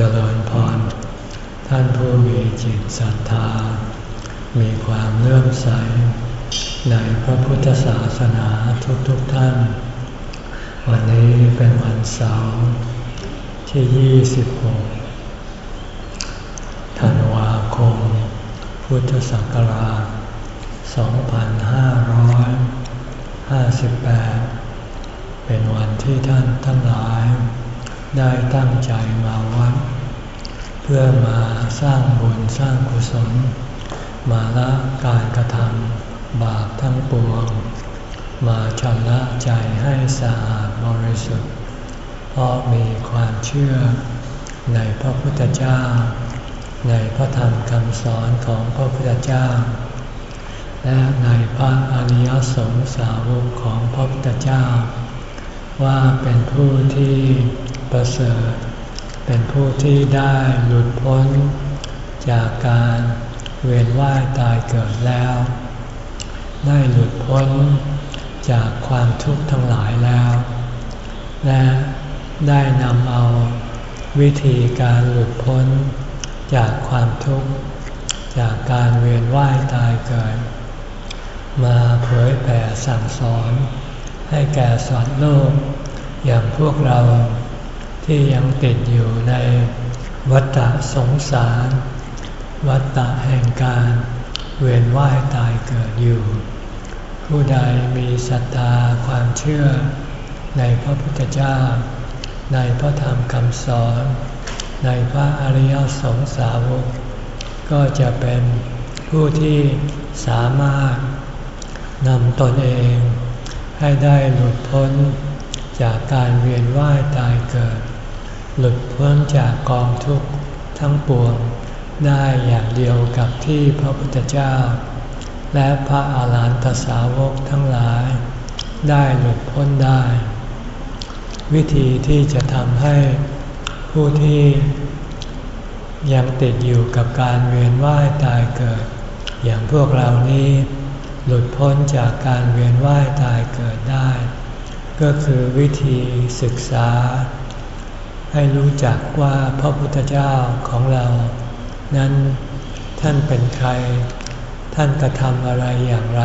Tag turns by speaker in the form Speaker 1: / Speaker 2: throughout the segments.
Speaker 1: จริญพร ท่านผู้มีจิตศรัทธา มีความเลื่อมใส ในพระพุทธศาสนาทุกๆทท่าน วันนี้เป็นวันเสาร์ที่ 26 ธันวาคม พุทธศักราช 2558 เป็นวันที่ท่านทั้งหลาย ได้ตั้งใจมาวัด เพื่อมาสร้างบุญสร้างกุศล มาละการกระทำบาปทั้งปวง มาชำระใจให้สะอาดบริสุทธิ์เพราะมีความเชื่อในพระพุทธเจ้า ในพระธรรมคำสอนของพระพุทธเจ้า และในพระอริยสงสาวกของพระพุทธเจ้า ว่าเป็นผู้ที่ ประเสริฐ เป็นผู้ที่ได้หลุดพ้น จากการเวียนว่ายตายเกิดแล้ว ได้หลุดพ้นจากความทุกข์ทั้งหลายแล้ว และได้นำเอาวิธีการหลุดพ้น จากความทุกข์ จากการเวียนว่ายตายเกิด มาเผยแผ่สั่งสอนให้แก่สัตว์โลกอย่างพวกเรา ที่ยังติดอยู่ในวัฏสงสาร วัฏแห่งการเวียนว่ายตายเกิดอยู่ ผู้ใดมีศรัทธาความเชื่อในพระพุทธเจ้า ในพระธรรมคำสอน ในพระอริยสงสาวก ก็จะเป็นผู้ที่สามารถนำตนเองให้ได้หลุดพ้นจากการเวียนว่ายตายเกิด หลุดพ้นจากกองทุกข์ทั้งปวงได้อย่างเดียวกับที่พระพุทธเจ้า และพระอาหารหันตสาวกทั้งหลาย ได้หลุดพ้นได้ วิธีที่จะทำให้ผู้ที่ยังติดอยู่กับการเวียนว่ายตายเกิด อย่างพวกเรานี้หลุดพ้นจากการเวียนว่ายตายเกิดได้ ก็คือวิธีศึกษา ให้รู้จักว่าพระพุทธเจ้าของเรา นั้นท่านเป็นใคร ท่านกระทำอะไรอย่างไร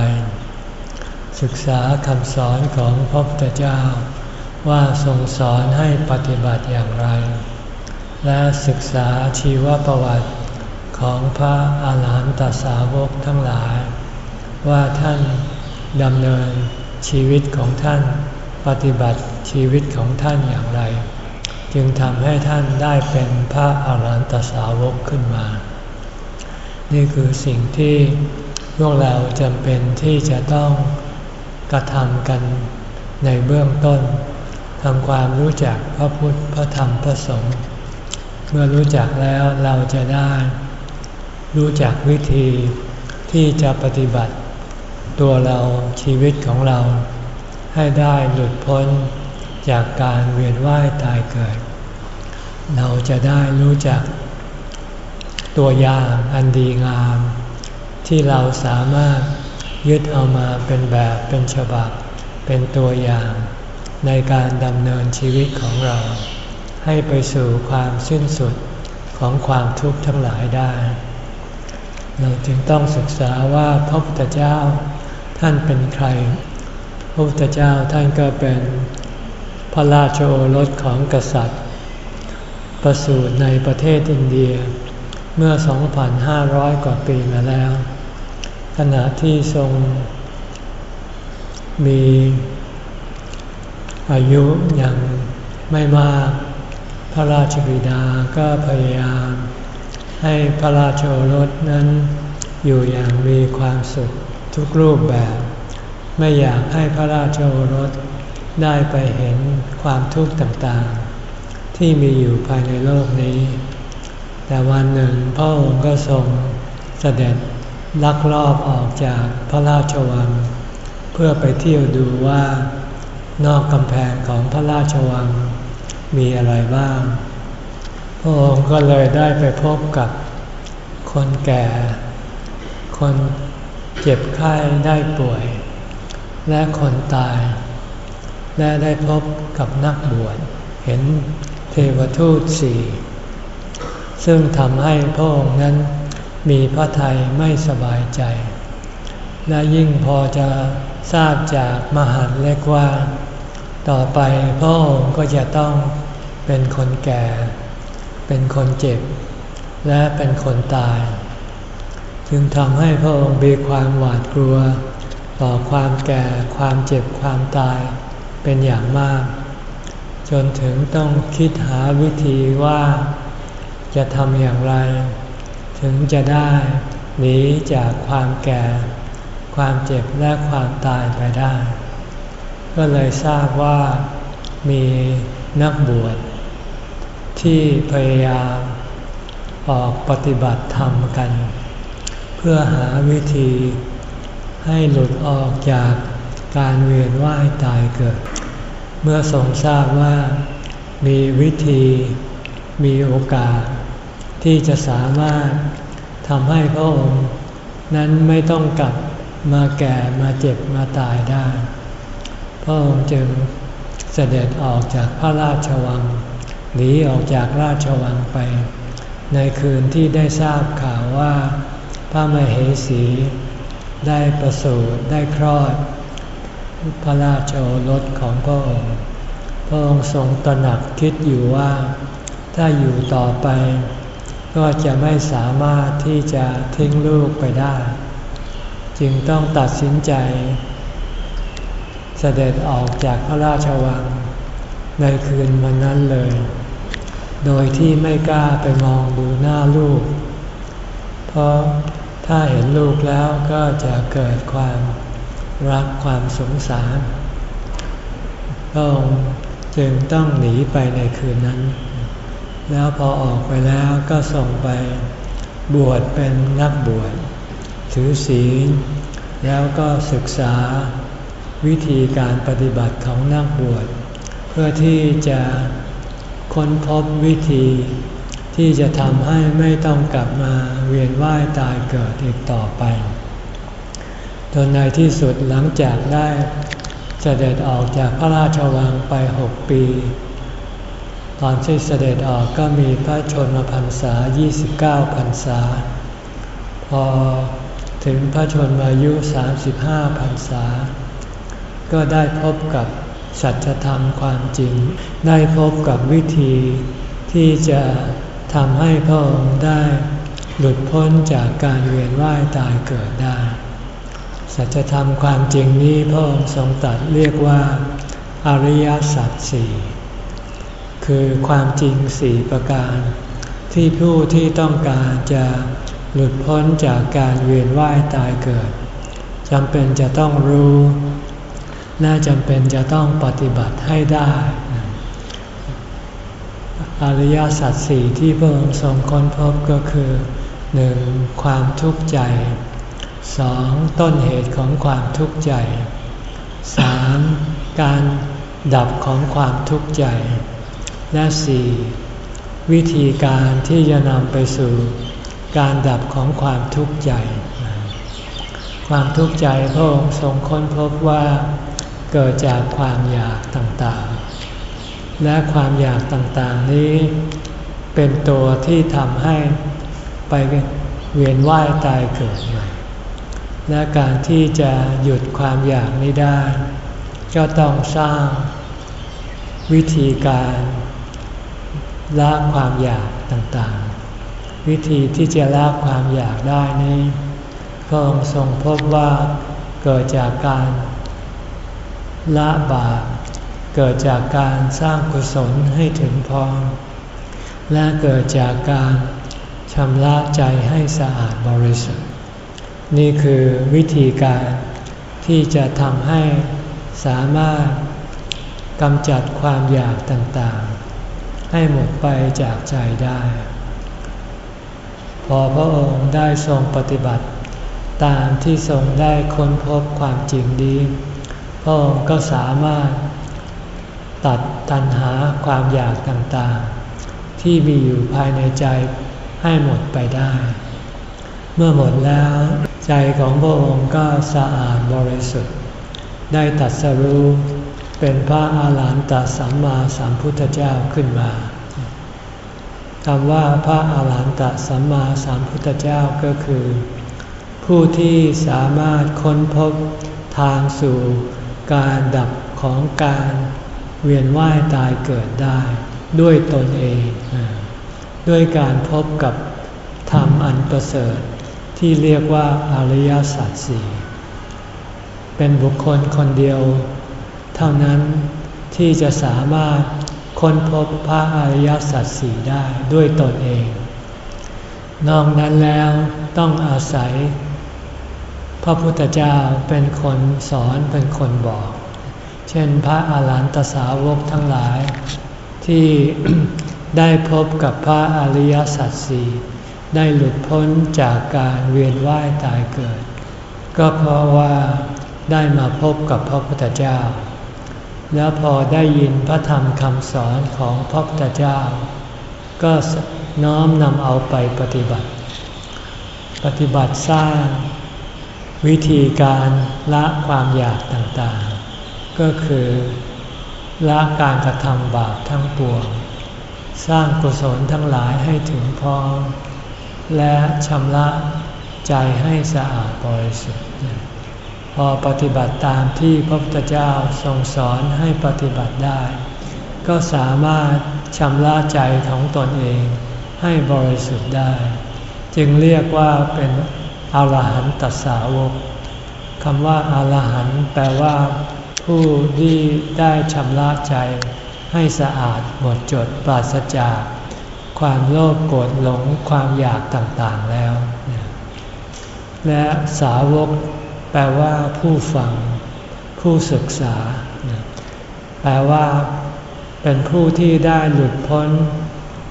Speaker 1: ศึกษาคำสอนของพระพุทธเจ้า ว่าทรงสอนให้ปฏิบัติอย่างไร และศึกษาชีวประวัติของพระอาหารหันตสาวกทั้งหลาย ว่าท่านดำเนินชีวิตของท่าน ปฏิบัติชีวิตของท่านอย่างไร จึงทำให้ท่านได้เป็นพระอาหารหันตสาวกขึ้นมา นี่คือสิ่งที่พวกเราจำเป็นที่จะต้องกระทำกันในเบื้องต้นทำความรู้จักพระพุทธพระธรรมพระสงฆ์เมื่อรู้จักแล้วเราจะได้ รู้จักวิธีที่จะปฏิบัติ ตัวเราชีวิตของเราให้ได้หลุดพ้น จากการเวียนว่ายตายเกิด เราจะได้รู้จัก ตัวอย่างอันดีงาม ที่เราสามารถยึดเอามาเป็นแบบเป็นฉบับ เป็นตัวอย่างในการดำเนินชีวิตของเรา ให้ไปสู่ความสิ้นสุดของความทุกข์ทั้งหลายได้ เราจึงต้องศึกษาว่าพระพุทธเจ้าท่านเป็นใคร พระพุทธเจ้าท่านก็เป็น พระราชโอรสของกษัตริย์ ประสูติในประเทศอินเดียเมื่อ 2,500 กว่าปีมาแล้ว ขณะที่ทรงมีอายุยังไม่มาก พระราชบิดาก็พยายาม ให้พระราชโอรสนั้นอยู่อย่างมีความสุขทุกรูปแบบ ไม่อยากให้พระราชโอรส ได้ไปเห็นความทุกข์ต่างๆ ที่มีอยู่ภายในโลกนี้ แต่วันหนึ่งพระองค์ก็ทรงเสด็จลักลอบออกจากพระราชวัง เพื่อไปเที่ยวดูว่านอกกำแพงของพระราชวังมีอะไรบ้าง พระองค์ก็เลยได้ไปพบกับคนแก่ คนเจ็บไข้ได้ป่วย และคนตาย และได้พบกับนักบวชเห็นเทวทูตสี่ซึ่งทำให้พระองค์นั้นมีพระทัยไม่สบายใจ และยิ่งพอจะทราบจากมหาเล็กว่า ต่อไปพระองค์ก็จะต้องเป็นคนแก่ เป็นคนเจ็บ และเป็นคนตาย จึงทำให้พระองค์มีความหวาดกลัว ต่อความแก่ความเจ็บความตาย เป็นอย่างมาก จนถึงต้องคิดหาวิธีว่าจะทำอย่างไร ถึงจะได้หนีจากความแก่ ความเจ็บและความตายไปได้ ก็เลยทราบว่ามีนักบวชที่พยายามออกปฏิบัติธรรมกัน เพื่อหาวิธีให้หลุดออกจากการเวียนว่ายตายเกิด เมื่อทรงทราบว่ามีวิธีมีโอกาส ที่จะสามารถทำให้พระองค์ นั้นไม่ต้องกลับมาแก่มาเจ็บมาตายได้ พระองค์จึงเสด็จออกจากพระราชวังหนีออกจากราชวังไป ในคืนที่ได้ทราบข่าวว่า พระมเหสีได้ประสูติได้คลอด พระราชโอรสของพระองค์ พระองค์ทรงตระหนักคิดอยู่ว่า ถ้าอยู่ต่อไป ก็จะไม่สามารถที่จะทิ้งลูกไปได้ จึงต้องตัดสินใจ เสด็จออกจากพระราชวัง ในคืนวันนั้นเลย โดยที่ไม่กล้าไปมองดูหน้าลูก เพราะถ้าเห็นลูกแล้วก็จะเกิดความ รักความสงสารพระองค์จึงต้องหนีไปในคืนนั้น แล้วพอออกไปแล้วก็ส่งไปบวชเป็นนักบวช ถือศีล แล้วก็ศึกษาวิธีการปฏิบัติของนักบวช เพื่อที่จะค้นพบวิธีที่จะทำให้ไม่ต้องกลับมาเวียนว่ายตายเกิดอีกต่อไป จนในที่สุดหลังจากได้เสด็จออกจากพระราชวังไปหกปี ตอนที่เสด็จออกก็มีพระชนมพรรษา 29พรรษา พอถึงพระชนมายุ 35พรรษา ก็ได้พบกับสัจธรรมความจริง ได้พบกับวิธีที่จะทำให้พระองค์ได้หลุดพ้นจากการเวียนว่ายตายเกิดได้ สัจธรรมความจริงนี้พระองค์ทรงตรัสเรียกว่า อริยสัจสี่คือความจริงสี่ประการ ที่ผู้ที่ต้องการจะหลุดพ้นจากการเวียนว่ายตายเกิดจำเป็นจะต้องรู้และจำเป็นจะต้องปฏิบัติให้ได้ อริยสัจสี่ที่พระองค์ทรงค้นพบก็คือหนึ่งความทุกข์ใจ สองต้นเหตุของความทุกข์ใจสามการดับของความทุกข์ใจ และสี่วิธีการที่จะนำไปสู่การดับของความทุกข์ใจ ความทุกข์ใจพระองค์ทรงค้นพบว่าเกิดจากความอยากต่างๆ และความอยากต่างๆนี้ เป็นตัวที่ทำให้ไปเวียนว่ายตายเกิดใหม่ และการที่จะหยุดความอยากนี้ได้ ก็ต้องสร้าง วิธีการละความอยากต่างๆ วิธีที่จะละความอยากได้นี้พระองค์ทรงพบว่าเกิดจากการละบาปเกิดจากการสร้างกุศลให้ถึงพร้อมและเกิดจากการชำระใจให้สะอาดบริสุทธิ์ นี่คือวิธีการที่จะทำให้สามารถกำจัดความอยากต่างๆ ให้หมดไปจากใจได้ พอพระองค์ได้ทรงปฏิบัติ ตามที่ทรงได้ค้นพบความจริงนี้พระองค์ก็สามารถตัดตัณหาความอยากต่างๆ ที่มีอยู่ภายในใจให้หมดไปได้ เมื่อหมดแล้ว ใจของพระองค์ก็สะอาดบริสุทธิ์ ได้ตัดสรู้เป็นพระอาหารหันตสัมมาสัมพุทธเจ้าขึ้นมาคำว่าพระอาหารหันตสัมมาสัมพุทธเจ้าก็คือ ผู้ที่สามารถค้นพบทางสู่การดับของการเวียนว่ายตายเกิดได้ด้วยตนเอง ด้วยการพบกับธรรมอันประเสริฐ ที่เรียกว่าอริยสัจสี่เป็นบุคคลคนเดียว เท่านั้นที่จะสามารถค้นพบพระอริยสัจสี่ได้ด้วยตนเอง นอกนั้นแล้วต้องอาศัย พระพุทธเจ้าเป็นคนสอนเป็นคนบอก เช่นพระอาหารหันตสาวกทั้งหลาย ที่ได้พบกับพระอริยสัจสี่ ได้หลุดพ้นจากการเวียนว่ายตายเกิด ก็เพราะว่าได้มาพบกับพระพุทธเจ้า แล้วพอได้ยินพระธรรมคำสอนของพระพุทธเจ้า ก็น้อมนำเอาไปปฏิบัติ ปฏิบัติสร้าง วิธีการละความอยากต่างๆ ก็คือละการกระทำบาปทั้งปวง สร้างกุศลทั้งหลายให้ถึงพร้อม และชำระใจให้สะอาดบริสุทธิ์ พอปฏิบัติตามที่พระพุทธเจ้าทรงสอนให้ปฏิบัติได้ ก็สามารถชำระใจของตนเองให้บริสุทธิ์ได้ จึงเรียกว่าเป็นอรหันตสาวกคำว่าอารหันต์แปลว่า ผู้ที่ได้ชำระใจให้สะอาดหมดจดปราศจาก ความโลภโกรธหลงความอยากต่างๆแล้ว และสาวกแปลว่าผู้ฟัง ผู้ศึกษา แปลว่าเป็นผู้ที่ได้หลุดพ้น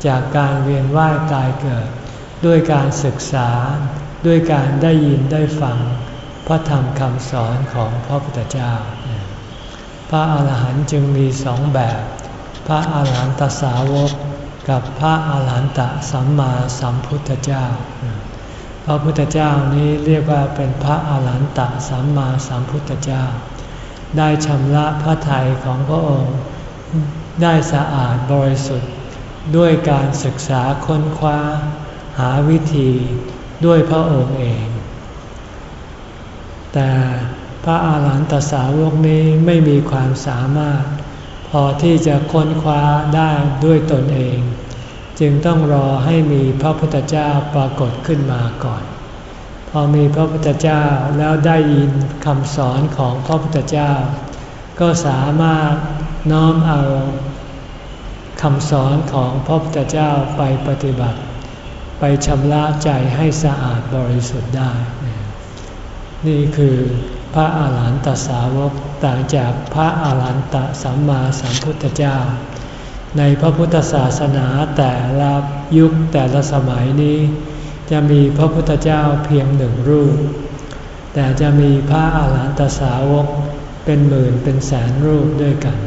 Speaker 1: จากการเวียนว่ายตายเกิด ด้วยการศึกษา ด้วยการได้ยินได้ฟัง พระธรรมคำสอนของพระพุทธเจ้า พระอาหารหันต์จึงมีสองแบบ พระอาหารหันตสาวก กับพระอาหารหันตสัมมาสัมพุทธเจ้า พระพุทธเจ้านี้เรียกว่าเป็นพระอาหารหันตสัมมาสัมพุทธเจ้า ได้ชำระพระทัยของพระองค์ได้สะอาดบริสุทธิ์ด้วยการศึกษาค้นคว้า หาวิธีด้วยพระองค์เอง แต่พระอาหารหันตสาวกนี้ไม่มีความสามารถ อที่จะค้นคว้าได้ด้วยตนเอง จึงต้องรอให้มีพระพุทธเจ้าปรากฏขึ้นมาก่อน พอมีพระพุทธเจ้าแล้วได้ยินคำสอนของพระพุทธเจ้า ก็สามารถน้อมเอาคำสอนของพระพุทธเจ้าไปปฏิบัติ ไปชำระใจให้สะอาดบริสุทธิ์ได้ นี่คือ พระอาหารหันตสาวกต่างจากพระอาหารหันตสัมมาสัมพุทธเจ้า ในพระพุทธศาสนาแต่ละยุคแต่ละสมัยนี้ จะมีพระพุทธเจ้าเพียงหนึ่งรูป แต่จะมีพระอาหารหันตสาวกเป็นหมื่นเป็นแสนรูปด้วยกัน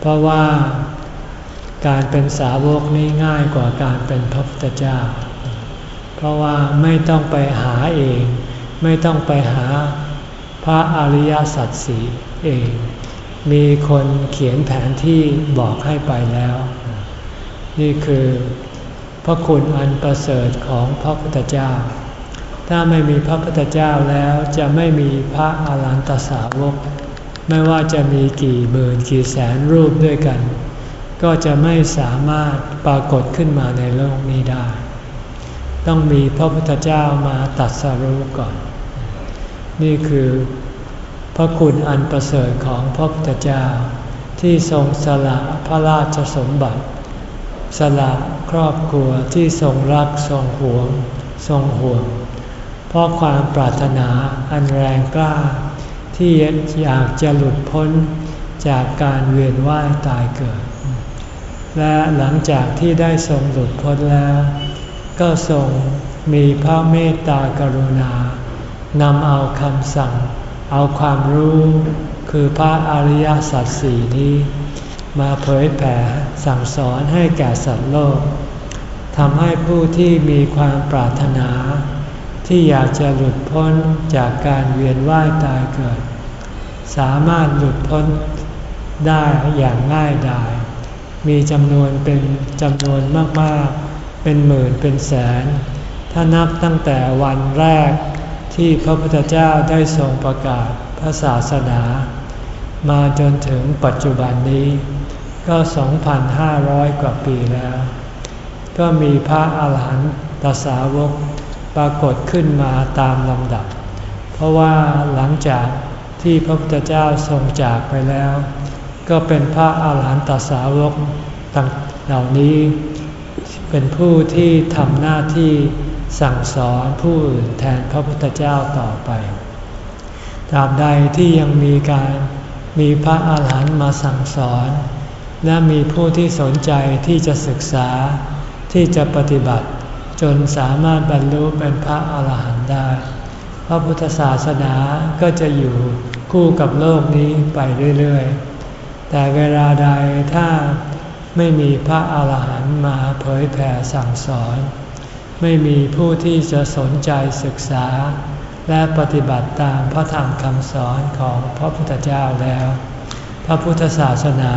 Speaker 1: เพราะว่าการเป็นสาวกนี้ง่ายกว่าการเป็นพระพุทธเจ้า เพราะว่าไม่ต้องไปหาเอง ไม่ต้องไปหา พระอริยสัจสีเอง มีคนเขียนแผนที่บอกให้ไปแล้ว นี่คือพระคุณอันประเสริฐของพระพุทธเจ้า ถ้าไม่มีพระพุทธเจ้าแล้วจะไม่มีพระอารันตสาวก ไม่ว่าจะมีกี่หมื่นกี่แสนรูปด้วยกัน ก็จะไม่สามารถปรากฏขึ้นมาในโลกนี้ได้ ต้องมีพระพุทธเจ้ามาตัดสรู้ก่อน นี่คือพระคุณอันประเสริฐของพระพุทธเจ้า ที่ทรงสละพระราชสมบัติ สละครอบครัวที่ทรงรักทรงหวง ทรงห่วง เพราะความปรารถนาอันแรงกล้า ที่อยากจะหลุดพ้นจากการเวียนว่ายตายเกิด และหลังจากที่ได้ทรงหลุดพ้นแล้ว ก็ทรงมีพระเมตตากรุณา นำเอาคำสั่ง เอาความรู้คือพระอริยสัจสี่นี้ มาเผยแผ่สั่งสอนให้แก่สัตว์โลกทำให้ผู้ที่มีความปรารถนา ที่อยากจะหลุดพ้นจากการเวียนว่ายตายเกิด สามารถหลุดพ้นได้อย่างง่ายดายมีจำนวนเป็นจำนวนมากๆ เป็นหมื่นเป็นแสน ถ้านับตั้งแต่วันแรก ที่พระพุทธเจ้าได้ทรงประกาศพระศาสนา มาจนถึงปัจจุบันนี้ ก็ 2,500 กว่าปีแล้ว ก็มีพระอาหารหันตสาวกปรากฏขึ้นมาตามลำดับ เพราะว่าหลังจากที่พระพุทธเจ้าทรงจากไปแล้ว ก็เป็นพระอาหารหันตสาวกต่างเหล่านี้ เป็นผู้ที่ทำหน้าที่ สั่งสอนผู้อื่นแทนพระพุทธเจ้าต่อไปตราบใดที่ยังมีการมีพระอาหารหันต์มาสั่งสอน และมีผู้ที่สนใจที่จะศึกษาที่จะปฏิบัติ จนสามารถบรรลุเป็นพระอาหารหันต์ได้ พระพุทธศาสนาก็จะอยู่คู่กับโลกนี้ไปเรื่อยๆ แต่เวลาใดถ้าไม่มีพระอาหารหันต์มาเผยแผ่สั่งสอน ไม่มีผู้ที่จะสนใจศึกษา และปฏิบัติตามพระธรรมคำสอนของพระพุทธเจ้าแล้ว พระพุทธศาสนา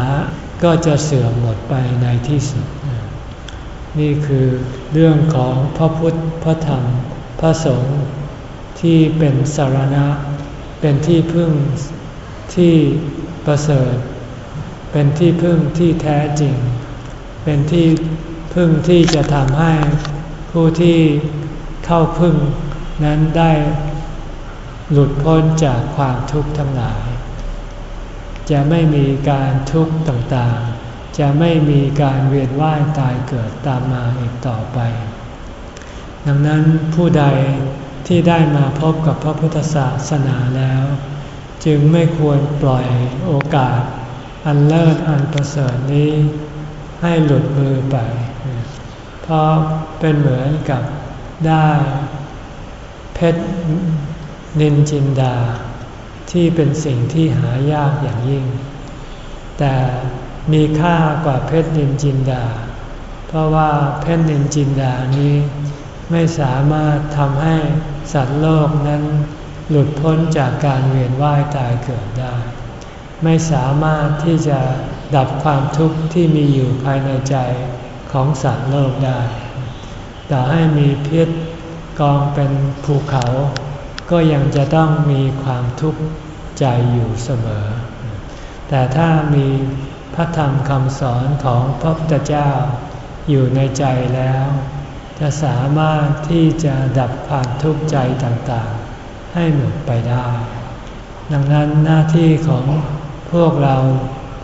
Speaker 1: ก็จะเสื่อมหมดไปในที่สุด นี่คือเรื่องของพระพุทธพระธรรม พระสงฆ์ที่เป็นสารณะ เป็นที่พึ่งที่ประเสริฐ เป็นที่พึ่งที่แท้จริง เป็นที่พึ่งที่จะทำให้ ผู้ที่เข้าพึ่งนั้นได้หลุดพ้นจากความทุกข์ทั้งหลาย จะไม่มีการทุกข์ต่างๆ จะไม่มีการเวียนว่ายตายเกิดตามมาอีกต่อไป ดังนั้นผู้ใดที่ได้มาพบกับพระพุทธศาสนาแล้ว จึงไม่ควรปล่อยโอกาส อันเลิศอันประเสริฐนี้ ให้หลุดมือไป เพราะ เป็นเหมือนกับได้เพชรนินจินดา ที่เป็นสิ่งที่หายากอย่างยิ่ง แต่มีค่ากว่าเพชรนินจินดา เพราะว่าเพชรนินจินดานี้ไม่สามารถทำให้สัตว์โลกนั้นหลุดพ้นจากการเวียนว่ายตายเกิดได้ ไม่สามารถที่จะดับความทุกข์ที่มีอยู่ภายในใจของสัตว์โลกได้ ต่ให้มีเพชรกองเป็นภูเขา ก็ยังจะต้องมีความทุกข์ใจอยู่เสมอ แต่ถ้ามีพระธรรมคำสอนของพระพุทธเจ้าอยู่ในใจแล้ว จะสามารถที่จะดับความทุกข์ใจต่างๆ ให้หมดไปได้ ดังนั้นหน้าที่ของพวกเรา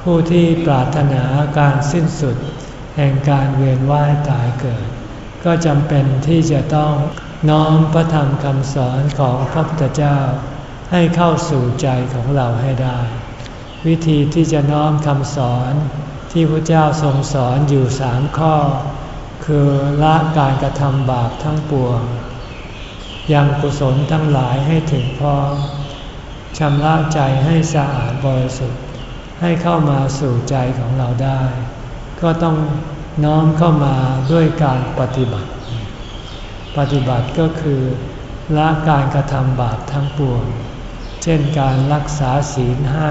Speaker 1: ผู้ที่ปรารถนาการสิ้นสุด แห่งการเวียนว่ายตายเกิด ก็จำเป็นที่จะต้องน้อมพระธรรมคำสอนของพระพุทธเจ้า ให้เข้าสู่ใจของเราให้ได้ วิธีที่จะน้อมคำสอนที่พระเจ้าทรงสอนอยู่สามข้อ คือละการกระทำบาปทั้งปวงยังกุศลทั้งหลายให้ถึงพร้อมชำระใจให้สะอาดบริสุทธิ์ให้เข้ามาสู่ใจของเราได้ ก็ต้อง น้อมเข้ามาด้วยการปฏิบัติ ปฏิบัติก็คือละการกระทำบาปทั้งปวง เช่นการรักษาศีลห้า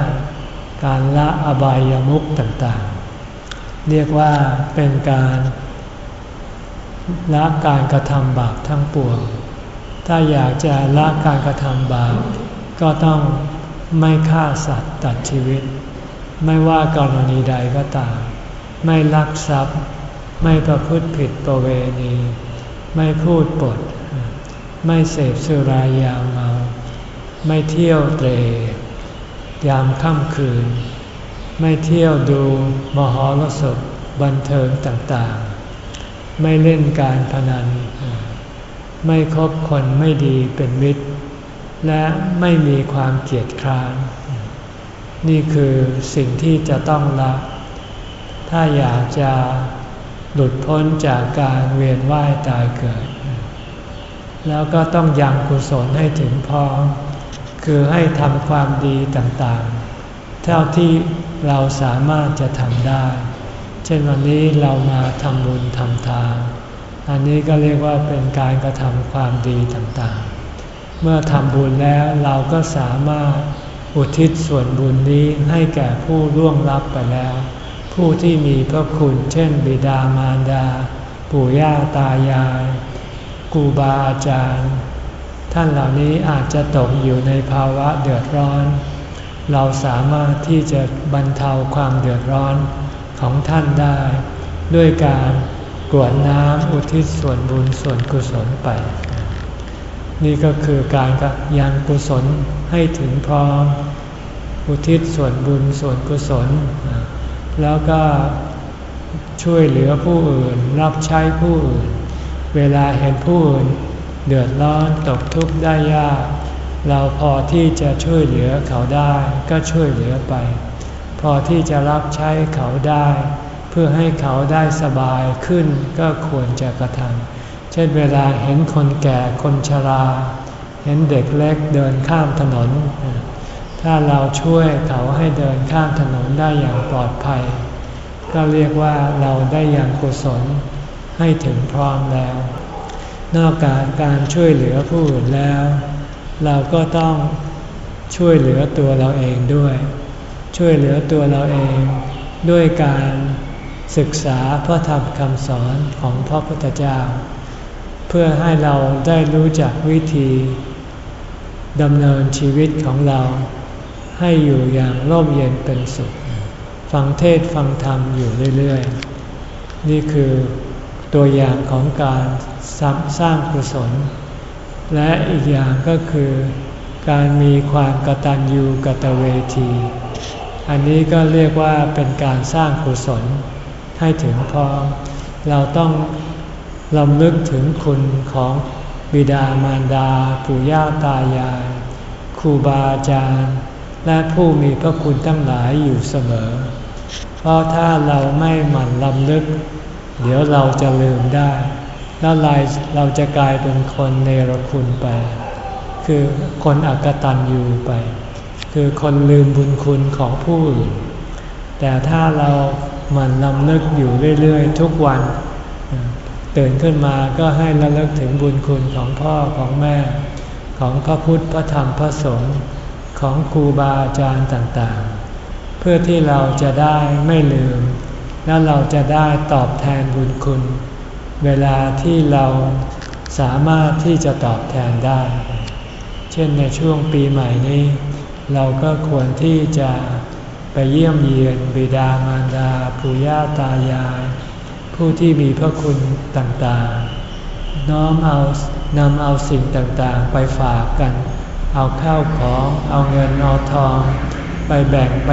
Speaker 1: การละอบายามุขต่างๆ เรียกว่าเป็นการละการกระทำบาปทั้งปวง ถ้าอยากจะละการกระทำบาป ก็ต้องไม่ฆ่าสัตว์ตัดชีวิต ไม่ว่ากรณีใดก็ตาม ไม่ลักทรัพย์ ไม่ประพฤติผิดประเวณี ไม่พูดปด ไม่เสพสุรายาเมา ไม่เที่ยวเตรยามค่ำคืน ไม่เที่ยวดูมหรสพบันเทิงต่างๆ ไม่เล่นการพนัน ไม่คบคนไม่ดีเป็นมิตร และไม่มีความเกียดคร้าน นี่คือสิ่งที่จะต้องละ ถ้าอยากจะ หลุดพ้นจากการเวียนว่ายตายเกิด แล้วก็ต้องยังกุศลให้ถึงพร้อม คือให้ทำความดีต่างๆ เท่าที่เราสามารถจะทำได้ เช่นวันนี้เรามาทำบุญทำทาน อันนี้ก็เรียกว่าเป็นการกระทำความดีต่างๆ เมื่อทำบุญแล้วเราก็สามารถอุทิศส่วนบุญนี้ให้แก่ผู้ร่วงลับไปแล้ว ผู้ที่มีพระคุณ เช่น บิดามารดา ปู่ย่าตายายครูบาอาจารย์ ท่านเหล่านี้อาจจะตกอยู่ในภาวะเดือดร้อน เราสามารถที่จะบรรเทาความเดือดร้อนของท่านได้ ด้วยการกรวดน้ำอุทิศส่วนบุญส่วนกุศลไป นี่ก็คือการยังกุศลให้ถึงพร้อม อุทิศส่วนบุญส่วนกุศล แล้วก็ช่วยเหลือผู้อื่นรับใช้ผู้อื่น เวลาเห็นผู้อื่นเดือดร้อนตกทุกข์ได้ยาก เราพอที่จะช่วยเหลือเขาได้ก็ช่วยเหลือไป พอที่จะรับใช้เขาได้ เพื่อให้เขาได้สบายขึ้นก็ควรจะกระทำเช่นเวลาเห็นคนแก่คนชรา เห็นเด็กเล็กเดินข้ามถนน ถ้าเราช่วยเขาให้เดินข้ามถนนได้อย่างปลอดภัย ก็เรียกว่าเราได้อย่างกุศลให้ถึงพร้อมแล้ว นอกจากการช่วยเหลือผู้อื่นแล้ว เราก็ต้องช่วยเหลือตัวเราเองด้วย ช่วยเหลือตัวเราเองด้วยการศึกษาพระธรรมคำสอนของพระพุทธเจ้า เพื่อให้เราได้รู้จักวิธีดำเนินชีวิตของเรา ให้อยู่อย่างร่มเย็นเป็นสุข ฟังเทศฟังธรรมอยู่เรื่อยๆ นี่คือตัวอย่างของการสร้างกุศล และอีกอย่างก็คือการมีความกตัญญูกตเวที อันนี้ก็เรียกว่าเป็นการสร้างกุศลให้ถึงพร้อมเราต้องลำลึกถึงคุณของบิดามารดา ปู่ย่าตายายครูบาอาจารย์ และผู้มีพระคุณทั้งหลายอยู่เสมอ เพราะถ้าเราไม่หมั่นลำลึก เดี๋ยวเราจะลืมได้ แล้วเราจะกลายเป็นคนเนรคุณไป คือคนอักตันอยู่ไป คือคนลืมบุญคุณของผู้อื่น แต่ถ้าเราหมั่นลำลึกอยู่เรื่อยๆ ทุกวัน ตื่นขึ้นมาก็ให้ระลึกถึงบุญคุณของพ่อของแม่ ของพระพุทธพระธรรมพระสงฆ์ ของครูบาอาจารย์ต่างๆ เพื่อที่เราจะได้ไม่ลืม แล้วเราจะได้ตอบแทนบุญคุณ เวลาที่เราสามารถที่จะตอบแทนได้ เช่นในช่วงปีใหม่นี้ เราก็ควรที่จะไปเยี่ยมเยียนบิดามารดาปู่ย่าตายาย ผู้ที่มีพระคุณต่างๆ น้อมเอานำเอาสิ่งต่างๆ ไปฝากกัน เอาข้าวของ เอาเงินเอาทอง ไปแบ่งไป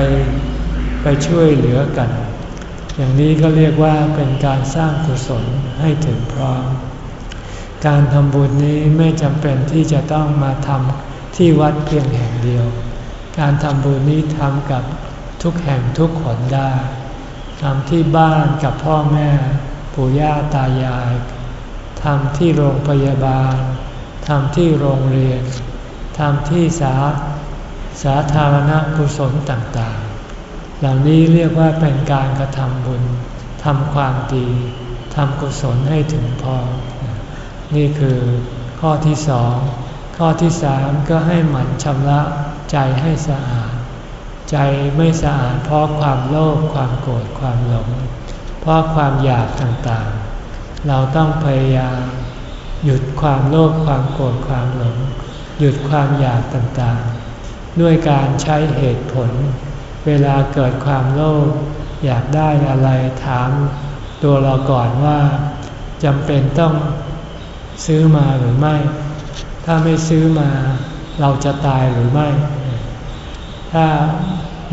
Speaker 1: ไปช่วยเหลือกัน อย่างนี้ก็เรียกว่าเป็นการสร้างกุศลให้ถึงพร้อม การทำบุญนี้ไม่จำเป็นที่จะต้องมาทำที่วัดเพียงแห่งเดียว การทำบุญนี้ทำกับทุกแห่งทุกขนได้ทำที่บ้านกับพ่อแม่ปู่ย่าตายายทำที่โรงพยาบาลทำที่โรงเรียน ทำที่สาสาธารณกุศลต่างๆ เหล่านี้เรียกว่าเป็นการกระทำบุญทำความดีทำกุศลให้ถึงพอ นี่คือข้อที่สอง ข้อที่สามก็ให้หมั่นชำระใจให้สะอาด ใจไม่สะอาดเพราะความโลภความโกรธความหลง เพราะความอยากต่างๆ เราต้องพยายามหยุดความโลภความโกรธความหลง หยุดความอยากต่างๆ ด้วยการใช้เหตุผล เวลาเกิดความโลภอยากได้อะไรถาม ตัวเราก่อนว่าจำเป็นต้องซื้อมาหรือไม่ ถ้าไม่ซื้อมาเราจะตายหรือไม่ ถ้า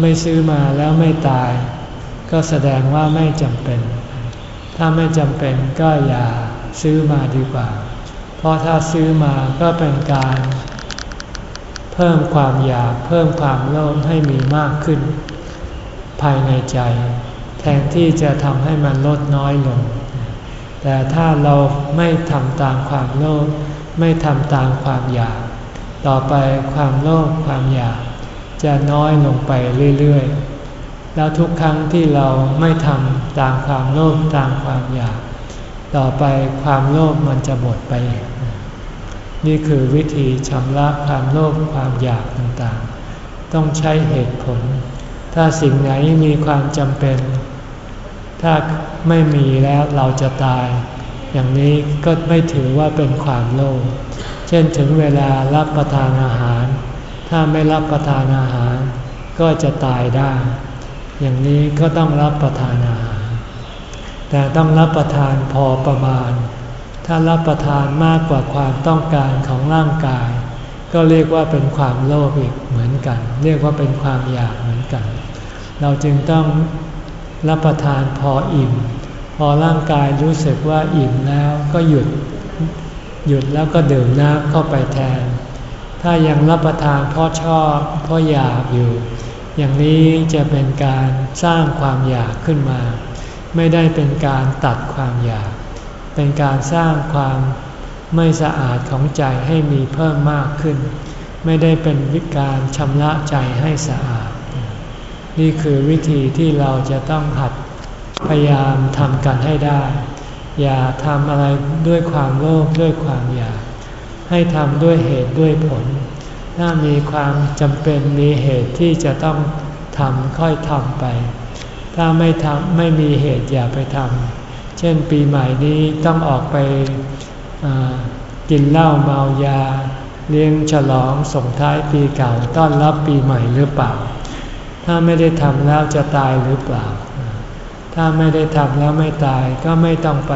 Speaker 1: ไม่ซื้อมาแล้วไม่ตาย ก็แสดงว่าไม่จำเป็น ถ้าไม่จำเป็นก็อย่าซื้อมาดีกว่า เพราะถ้าซื้อมาก็เป็นการ เพิ่มความอยากเพิ่มความโลภให้มีมากขึ้น ภายในใจ แทนที่จะทำให้มันลดน้อยลง แต่ถ้าเราไม่ทำตามความโลภไม่ทำตามความอยาก ต่อไปความโลภความอยาก จะน้อยลงไปเรื่อยๆ แล้วทุกครั้งที่เราไม่ทำตามความโลภตามความอยาก ต่อไปความโลภมันจะหมดไป นี่คือวิธีชำระความโลภความอยากต่างๆ ต้องใช้เหตุผล ถ้าสิ่งไหนมีความจำเป็น ถ้าไม่มีแล้วเราจะตาย อย่างนี้ก็ไม่ถือว่าเป็นความโลภ เช่นถึงเวลารับประทานอาหาร ถ้าไม่รับประทานอาหาร ก็จะตายได้ อย่างนี้ก็ต้องรับประทานอาหาร แต่ต้องรับประทานพอประมาณ ถ้ารับประทานมากกว่าความต้องการของร่างกาย ก็เรียกว่าเป็นความโลภอีกเหมือนกัน เรียกว่าเป็นความอยากเหมือนกัน เราจึงต้องรับประทานพออิ่ม พอร่างกายรู้สึกว่าอิ่มแล้วก็หยุดหยุดแล้วก็ดื่มน้ำเข้าไปแทน ถ้ายังรับประทานเพราะชอบเพราะอยากอยู่ อย่างนี้จะเป็นการสร้างความอยากขึ้นมา ไม่ได้เป็นการตัดความอยาก เป็นการสร้างความไม่สะอาดของใจให้มีเพิ่มมากขึ้น ไม่ได้เป็นวิการชำระใจให้สะอาด นี่คือวิธีที่เราจะต้องหัดพยายามทำกันให้ได้ อย่าทำอะไรด้วยความโลภด้วยความอยาก ให้ทำด้วยเหตุด้วยผล ถ้ามีความจำเป็นมีเหตุที่จะต้องทำค่อยทำไป ถ้าไม่ทำไม่มีเหตุอย่าไปทำ ช่นปีใหม่นี้ต้องออกไปกินเหล้าเมายา เลี้ยงฉลองส่งท้ายปีเก่าต้อนรับปีใหม่หรือเปล่า ถ้าไม่ได้ทำแล้วจะตายหรือเปล่า ถ้าไม่ได้ทำแล้วไม่ตายก็ไม่ต้องไป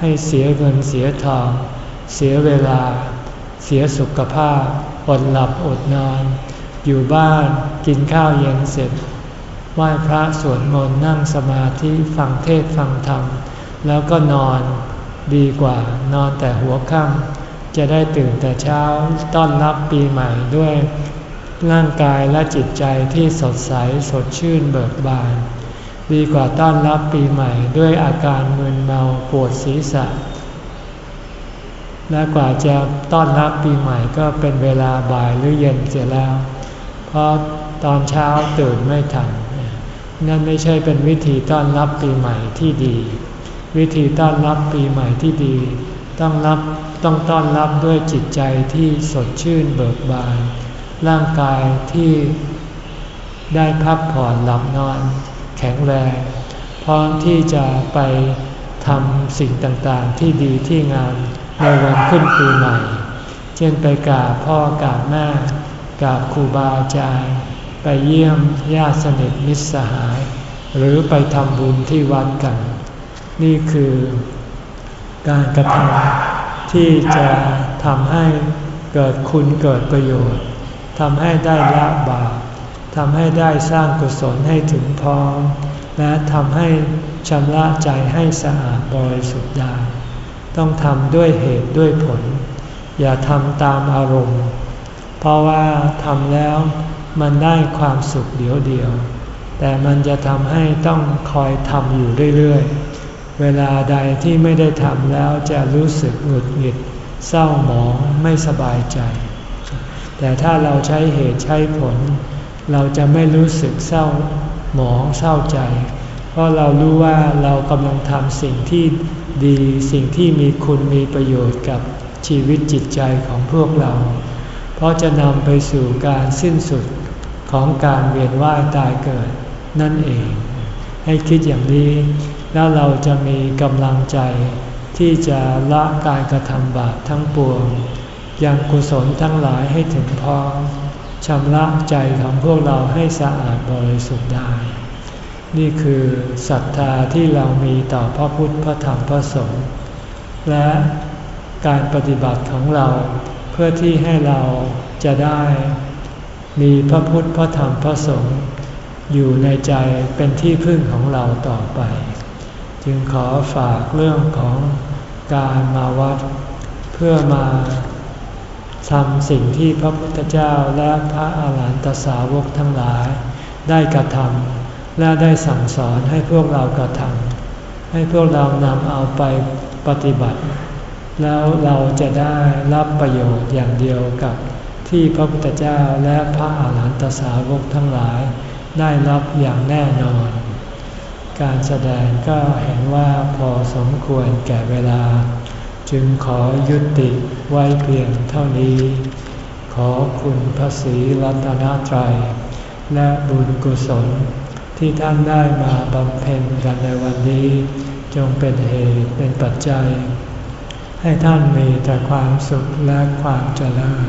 Speaker 1: ให้เสียเงินเสียทอง เสียเวลา เสียสุขภาพอดหลับอดนอน อยู่บ้านกินข้าวเย็นเสร็จ ไหว้พระสวดมนต์นั่งสมาธิฟังเทศฟังธรรม แล้วก็นอนดีกว่านอนแต่หัวค่ำจะได้ตื่นแต่เช้าต้อนรับปีใหม่ด้วย ร่างกายและจิตใจที่สดใสสดชื่นเบิกบาน ดีกว่าต้อนรับปีใหม่ด้วยอาการมึนเมาปวดศีรษะและกว่าจะต้อนรับปีใหม่ก็เป็นเวลาบ่ายหรือเย็นเสียแล้ว เพราะตอนเช้าตื่นไม่ทัน นั่นไม่ใช่เป็นวิธีต้อนรับปีใหม่ที่ดี วิธีต้อนรับปีใหม่ที่ดี ต้องรับต้องต้อนรับด้วยจิตใจที่สดชื่นเบิกบาน ร่างกายที่ได้พักผ่อนหลับนอน แข็งแรงพร้อมที่จะไปทำสิ่งต่างๆที่ดีที่งามในวันขึ้นปีใหม่ เช่นไปกราบพ่อกราบแม่กราบครูบาอาจารย์ ไปเยี่ยมญาติสนิทมิตรสหาย หรือไปทำบุญที่วัดกัน นี่คือการกระทำที่จะทำให้เกิดคุณเกิดประโยชน์ทำให้ได้ละบาปทำให้ได้สร้างกุศลให้ถึงพร้อม และทำให้ชำระใจให้สะอาดบริสุทธิ์ได้ต้องทำด้วยเหตุด้วยผล อย่าทำตามอารมณ์ เพราะว่าทำแล้ว มันได้ความสุขเดียวเดียว แต่มันจะทำให้ต้องคอยทำอยู่เรื่อยๆ เวลาใดที่ไม่ได้ทำแล้วจะรู้สึกหงุดหงิด เศร้าหมองไม่สบายใจ แต่ถ้าเราใช้เหตุใช้ผล เราจะไม่รู้สึกเศร้าหมองเศร้าใจ เพราะเรารู้ว่าเรากำลังทำสิ่งที่ดีสิ่งที่มีคุณมีประโยชน์กับชีวิตจิตใจของพวกเรา เพราะจะนำไปสู่การสิ้นสุด ของการเวียนว่ายตายเกิดนั่นเอง ให้คิดอย่างนี้ แล้วเราจะมีกำลังใจที่จะละการกระทำบาปทั้งปวง ยังกุศลทั้งหลายให้ถึงพร้อมชำระใจของพวกเราให้สะอาดบริสุทธิ์ได้ นี่คือศรัทธาที่เรามีต่อพระพุทธพระธรรมพระสงฆ์และการปฏิบัติของเราเพื่อที่ให้เราจะได้ มีพระพุทธพระธรรมพระสงฆ์อยู่ในใจเป็นที่พึ่งของเราต่อไป จึงขอฝากเรื่องของการมาวัด เพื่อมาทำสิ่งที่พระพุทธเจ้าและพระอาหารหันตสาวกทั้งหลาย ได้กระทำและได้สั่งสอนให้พวกเรากระทำให้พวกเรานำเอาไปปฏิบัติ แล้วเราจะได้รับประโยชน์อย่างเดียวกับ ที่พระพุทธเจ้าและพระอาหารหันตสาวกทั้งหลายได้รับอย่างแน่นอน การแสดงก็เห็นว่าพอสมควรแก่เวลา จึงขอยุติไว้เพียงเท่านี้ ขอคุณพระศรีรัตนตรัย และบุญกุศล ที่ท่านได้มาบำเพ็ญกันในวันนี้ จงเป็นเหตุเป็นปัจจัย ให้ท่านมีแต่ความสุขและความเจริญ